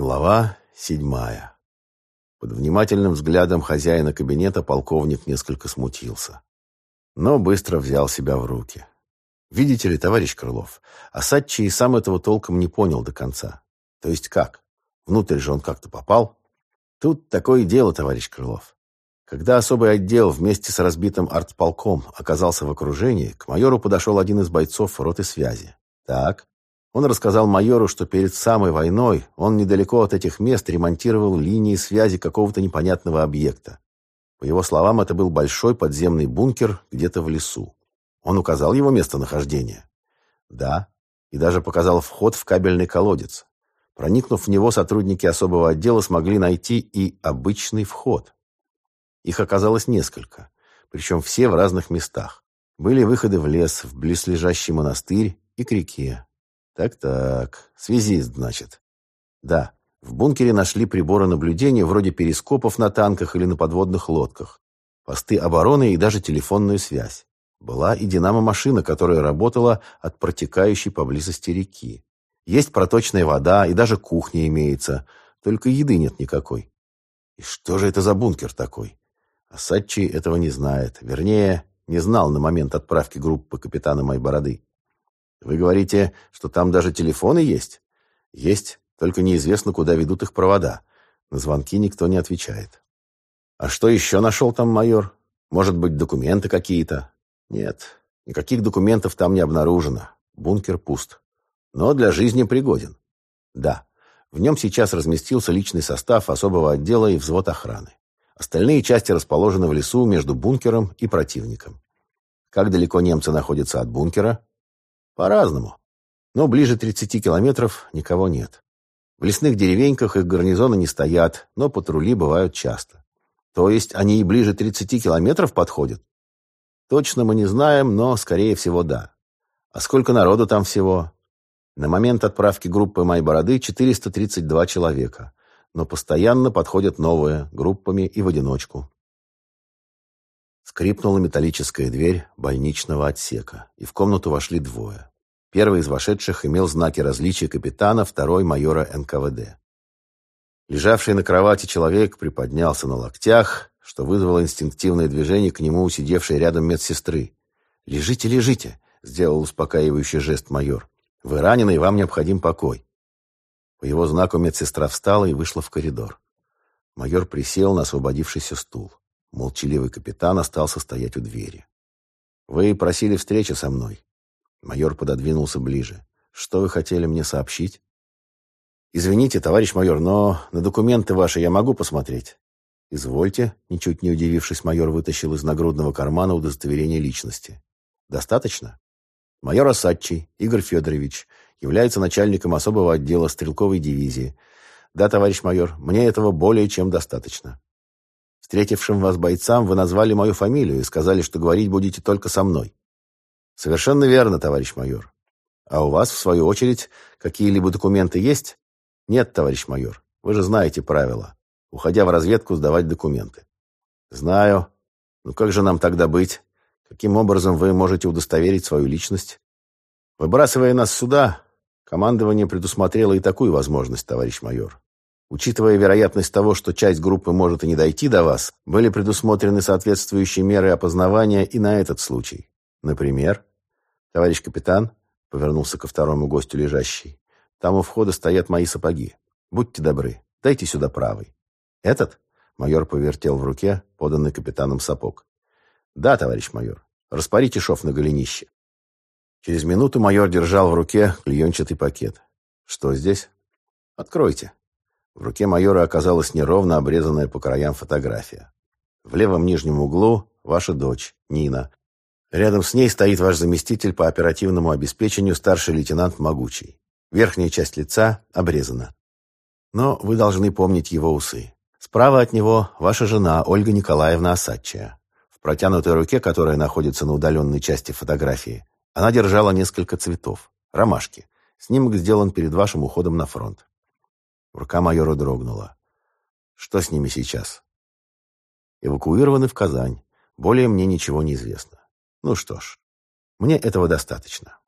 Глава седьмая. Под внимательным взглядом хозяина кабинета полковник несколько смутился. Но быстро взял себя в руки. Видите ли, товарищ Крылов, Асадчи и сам этого толком не понял до конца. То есть как? Внутрь же он как-то попал? Тут такое дело, товарищ Крылов. Когда особый отдел вместе с разбитым артполком оказался в окружении, к майору подошел один из бойцов роты связи. Так, он рассказал майору, что перед самой войной он недалеко от этих мест ремонтировал линии связи какого-то непонятного объекта. По его словам, это был большой подземный бункер где-то в лесу. Он указал его местонахождение? Да, и даже показал вход в кабельный колодец. Проникнув в него, сотрудники особого отдела смогли найти и обычный вход. Их оказалось несколько, причем все в разных местах. Были выходы в лес, в близлежащий монастырь и к реке. Так-так, связист, значит. Да, в бункере нашли приборы наблюдения вроде перископов на танках или на подводных лодках, посты обороны и даже телефонную связь. Была и динамо-машина, которая работала от протекающей поблизости реки. Есть проточная вода и даже кухня имеется, только еды нет никакой. И что же это за бункер такой? Асадчи этого не знает, вернее, не знал на момент отправки группы капитана Майбороды. Вы говорите, что там даже телефоны есть? Есть, только неизвестно, куда ведут их провода. На звонки никто не отвечает. А что еще нашел там майор? Может быть, документы какие-то? Нет, никаких документов там не обнаружено. Бункер пуст. Но для жизни пригоден. Да, в нем сейчас разместился личный состав особого отдела и взвод охраны. Остальные части расположены в лесу между бункером и противником. Как далеко немцы находятся от бункера? По-разному. Но ближе 30 километров никого нет. В лесных деревеньках их гарнизоны не стоят, но патрули бывают часто. То есть они и ближе 30 километров подходят? Точно мы не знаем, но, скорее всего, да. А сколько народу там всего? На момент отправки группы Майбороды 432 человека. Но постоянно подходят новые, группами и в одиночку. Скрипнула металлическая дверь больничного отсека, и в комнату вошли двое. Первый из вошедших имел знаки различия капитана, второй — майора НКВД. Лежавший на кровати человек приподнялся на локтях, что вызвало инстинктивное движение к нему сидевшей рядом медсестры. «Лежите, лежите!» — сделал успокаивающий жест майор. «Вы ранены, и вам необходим покой». По его знаку медсестра встала и вышла в коридор. Майор присел на освободившийся стул. Молчаливый капитан остался стоять у двери. «Вы просили встречи со мной. Майор пододвинулся ближе. «Что вы хотели мне сообщить?» «Извините, товарищ майор, но на документы ваши я могу посмотреть?» «Извольте», — ничуть не удивившись, майор вытащил из нагрудного кармана удостоверение личности. «Достаточно?» «Майор Осадчий Игорь Федорович является начальником особого отдела стрелковой дивизии. Да, товарищ майор, мне этого более чем достаточно. Встретившим вас бойцам вы назвали мою фамилию и сказали, что говорить будете только со мной. Совершенно верно, товарищ майор. А у вас, в свою очередь, какие-либо документы есть? Нет, товарищ майор. Вы же знаете правила. Уходя в разведку, сдавать документы. Знаю. Ну как же нам тогда быть? Каким образом вы можете удостоверить свою личность? Выбрасывая нас сюда, командование предусмотрело и такую возможность, товарищ майор. Учитывая вероятность того, что часть группы может и не дойти до вас, были предусмотрены соответствующие меры опознавания и на этот случай. Например, «Товарищ капитан», — повернулся ко второму гостю лежащий, «там у входа стоят мои сапоги. Будьте добры, дайте сюда правый». «Этот?» — майор повертел в руке поданный капитаном сапог. «Да, товарищ майор. Распорите шов на голенище». Через минуту майор держал в руке клеенчатый пакет. «Что здесь?» «Откройте». В руке майора оказалась неровно обрезанная по краям фотография. В левом нижнем углу ваша дочь, Нина, Рядом с ней стоит ваш заместитель по оперативному обеспечению старший лейтенант Могучий. Верхняя часть лица обрезана. Но вы должны помнить его усы. Справа от него ваша жена Ольга Николаевна Осадчая. В протянутой руке, которая находится на удаленной части фотографии, она держала несколько цветов. Ромашки. Снимок сделан перед вашим уходом на фронт. Рука майора дрогнула. Что с ними сейчас? Эвакуированы в Казань. Более мне ничего не известно. Ну что ж, мне этого достаточно.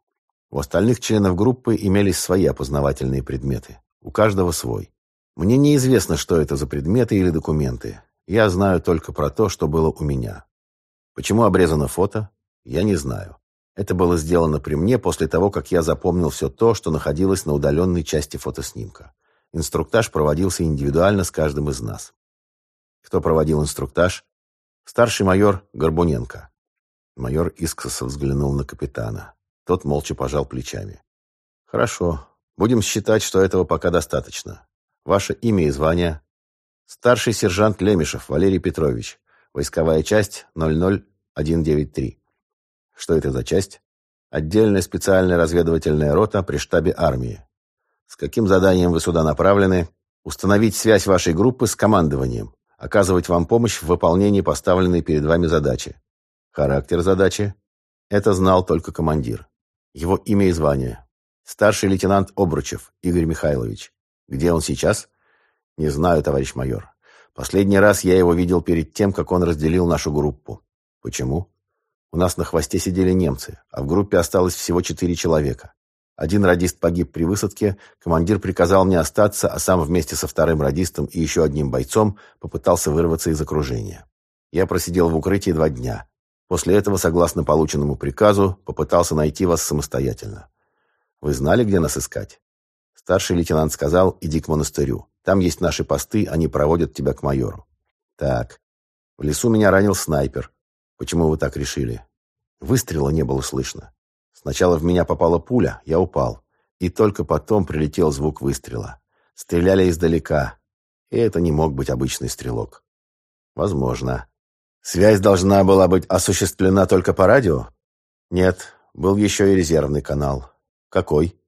У остальных членов группы имелись свои опознавательные предметы. У каждого свой. Мне неизвестно, что это за предметы или документы. Я знаю только про то, что было у меня. Почему обрезано фото? Я не знаю. Это было сделано при мне после того, как я запомнил все то, что находилось на удаленной части фотоснимка. Инструктаж проводился индивидуально с каждым из нас. Кто проводил инструктаж? Старший майор Горбуненко. Майор искоса взглянул на капитана. Тот молча пожал плечами. «Хорошо. Будем считать, что этого пока достаточно. Ваше имя и звание?» «Старший сержант Лемешев Валерий Петрович. Войсковая часть 00193». «Что это за часть?» «Отдельная специальная разведывательная рота при штабе армии». «С каким заданием вы сюда направлены?» «Установить связь вашей группы с командованием. Оказывать вам помощь в выполнении поставленной перед вами задачи». «Характер задачи?» Это знал только командир. Его имя и звание. Старший лейтенант Обручев Игорь Михайлович. Где он сейчас? Не знаю, товарищ майор. Последний раз я его видел перед тем, как он разделил нашу группу. Почему? У нас на хвосте сидели немцы, а в группе осталось всего четыре человека. Один радист погиб при высадке, командир приказал мне остаться, а сам вместе со вторым радистом и еще одним бойцом попытался вырваться из окружения. Я просидел в укрытии два дня. После этого, согласно полученному приказу, попытался найти вас самостоятельно. Вы знали, где нас искать? Старший лейтенант сказал, иди к монастырю. Там есть наши посты, они проводят тебя к майору. Так. В лесу меня ранил снайпер. Почему вы так решили? Выстрела не было слышно. Сначала в меня попала пуля, я упал. И только потом прилетел звук выстрела. Стреляли издалека. И это не мог быть обычный стрелок. Возможно. Связь должна была быть осуществлена только по радио? Нет, был еще и резервный канал. Какой?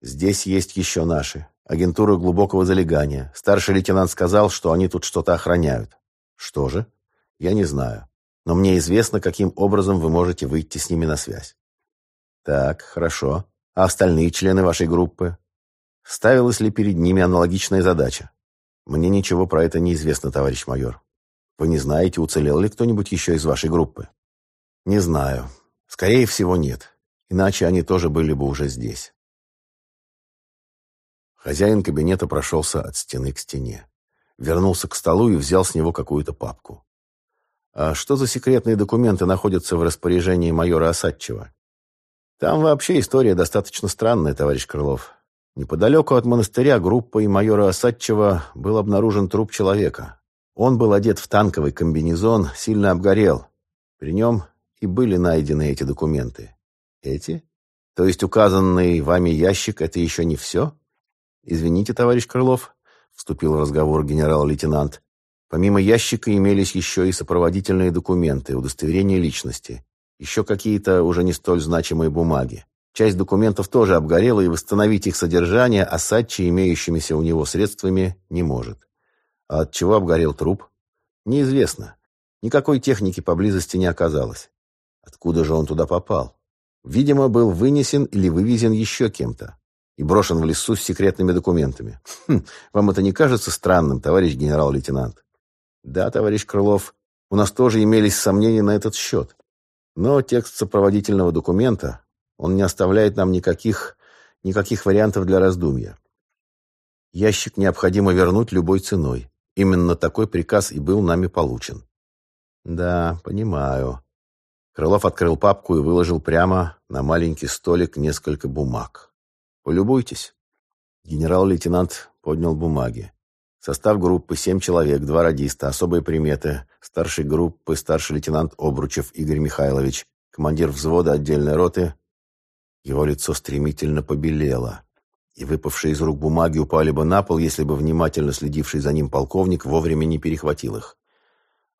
Здесь есть еще наши. Агентура глубокого залегания. Старший лейтенант сказал, что они тут что-то охраняют. Что же? Я не знаю. Но мне известно, каким образом вы можете выйти с ними на связь. Так, хорошо. А остальные члены вашей группы? Ставилась ли перед ними аналогичная задача? Мне ничего про это не известно, товарищ майор. Вы не знаете, уцелел ли кто-нибудь еще из вашей группы? Не знаю. Скорее всего, нет. Иначе они тоже были бы уже здесь. Хозяин кабинета прошелся от стены к стене. Вернулся к столу и взял с него какую-то папку. «А что за секретные документы находятся в распоряжении майора Осадчева?» «Там вообще история достаточно странная, товарищ Крылов. Неподалеку от монастыря группой майора Осадчева был обнаружен труп человека. Он был одет в танковый комбинезон, сильно обгорел. При нем и были найдены эти документы. Эти? То есть указанный вами ящик — это еще не все? Извините, товарищ Крылов, — вступил в разговор генерал-лейтенант. Помимо ящика имелись еще и сопроводительные документы, удостоверения личности. Еще какие-то уже не столь значимые бумаги. Часть документов тоже обгорела, и восстановить их содержание Асадчи, имеющимися у него средствами, не может. А от чего обгорел труп? Неизвестно. Никакой техники поблизости не оказалось. Откуда же он туда попал? Видимо, был вынесен или вывезен еще кем-то и брошен в лесу с секретными документами. Хм, вам это не кажется странным, товарищ генерал-лейтенант? Да, товарищ Крылов, у нас тоже имелись сомнения на этот счет. Но текст сопроводительного документа, он не оставляет нам никаких, никаких вариантов для раздумья. Ящик необходимо вернуть любой ценой. Именно такой приказ и был нами получен. Да, понимаю. Крылов открыл папку и выложил прямо на маленький столик несколько бумаг. Полюбуйтесь. Генерал-лейтенант поднял бумаги. Состав группы семь человек, два радиста, особые приметы. Старший группы старший лейтенант Обручев Игорь Михайлович, командир взвода отдельной роты. Его лицо стремительно побелело и выпавшие из рук бумаги упали бы на пол, если бы внимательно следивший за ним полковник вовремя не перехватил их.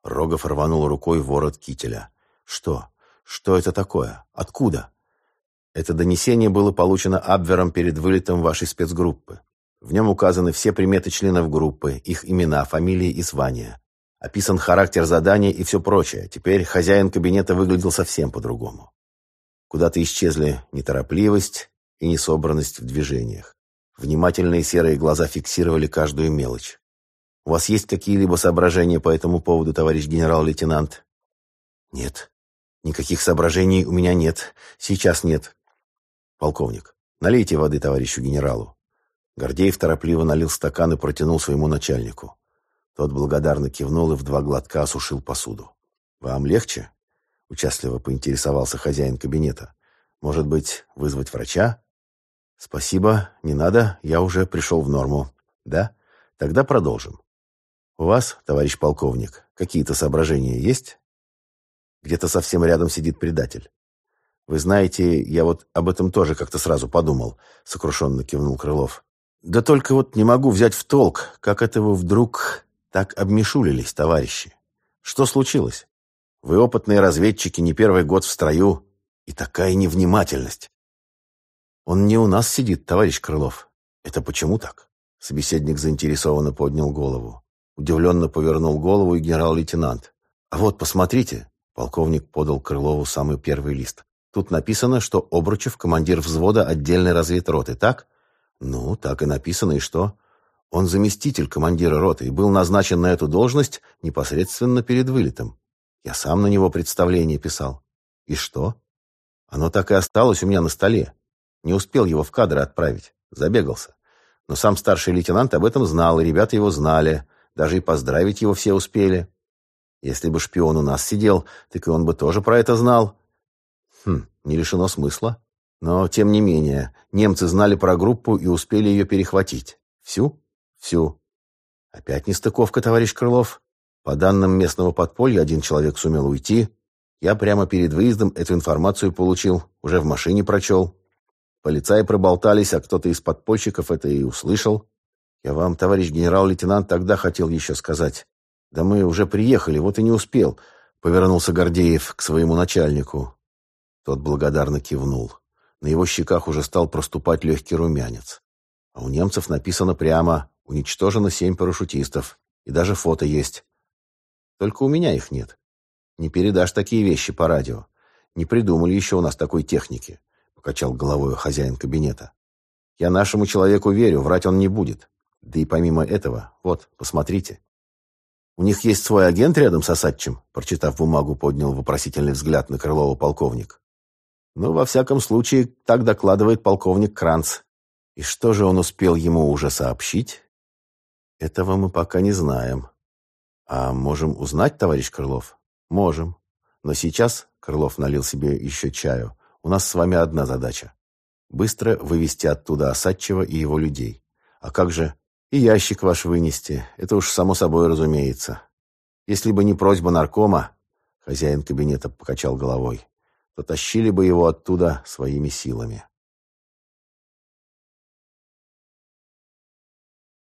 Рогов рванул рукой ворот кителя. «Что? Что это такое? Откуда?» «Это донесение было получено Абвером перед вылетом вашей спецгруппы. В нем указаны все приметы членов группы, их имена, фамилии и звания. Описан характер задания и все прочее. Теперь хозяин кабинета выглядел совсем по-другому. Куда-то исчезли неторопливость, и несобранность в движениях. Внимательные серые глаза фиксировали каждую мелочь. «У вас есть какие-либо соображения по этому поводу, товарищ генерал-лейтенант?» «Нет. Никаких соображений у меня нет. Сейчас нет». «Полковник, налейте воды товарищу генералу». Гордеев торопливо налил стакан и протянул своему начальнику. Тот благодарно кивнул и в два глотка осушил посуду. «Вам легче?» — участливо поинтересовался хозяин кабинета. «Может быть, вызвать врача?» «Спасибо, не надо, я уже пришел в норму». «Да? Тогда продолжим. У вас, товарищ полковник, какие-то соображения есть?» Где-то совсем рядом сидит предатель. «Вы знаете, я вот об этом тоже как-то сразу подумал», — сокрушенно кивнул Крылов. «Да только вот не могу взять в толк, как это вы вдруг так обмешулились, товарищи. Что случилось? Вы опытные разведчики, не первый год в строю, и такая невнимательность. Он не у нас сидит, товарищ Крылов. Это почему так? Собеседник заинтересованно поднял голову. Удивленно повернул голову и генерал-лейтенант. А вот, посмотрите, полковник подал Крылову самый первый лист. Тут написано, что Обручев командир взвода отдельной разведроты, так? Ну, так и написано, и что? Он заместитель командира роты и был назначен на эту должность непосредственно перед вылетом. Я сам на него представление писал. И что? Оно так и осталось у меня на столе. Не успел его в кадры отправить. Забегался. Но сам старший лейтенант об этом знал, и ребята его знали. Даже и поздравить его все успели. Если бы шпион у нас сидел, так и он бы тоже про это знал. Хм, не лишено смысла. Но, тем не менее, немцы знали про группу и успели ее перехватить. Всю? Всю. Опять нестыковка, товарищ Крылов. По данным местного подполья, один человек сумел уйти. Я прямо перед выездом эту информацию получил, уже в машине прочел. Полицаи проболтались, а кто-то из подпольщиков это и услышал. Я вам, товарищ генерал-лейтенант, тогда хотел еще сказать. Да мы уже приехали, вот и не успел. Повернулся Гордеев к своему начальнику. Тот благодарно кивнул. На его щеках уже стал проступать легкий румянец. А у немцев написано прямо Уничтожено семь парашютистов. И даже фото есть. Только у меня их нет. Не передашь такие вещи по радио. Не придумали еще у нас такой техники, покачал головой хозяин кабинета. Я нашему человеку верю, врать он не будет. Да и помимо этого, вот, посмотрите. У них есть свой агент рядом с Осадчим, прочитав бумагу, поднял вопросительный взгляд на Крылова полковник. Ну, во всяком случае, так докладывает полковник Кранц. И что же он успел ему уже сообщить? Этого мы пока не знаем. А можем узнать, товарищ Крылов? Можем. Но сейчас, Крылов налил себе еще чаю, у нас с вами одна задача. Быстро вывести оттуда Осадчего и его людей. А как же и ящик ваш вынести? Это уж само собой разумеется. Если бы не просьба наркома, хозяин кабинета покачал головой, то тащили бы его оттуда своими силами.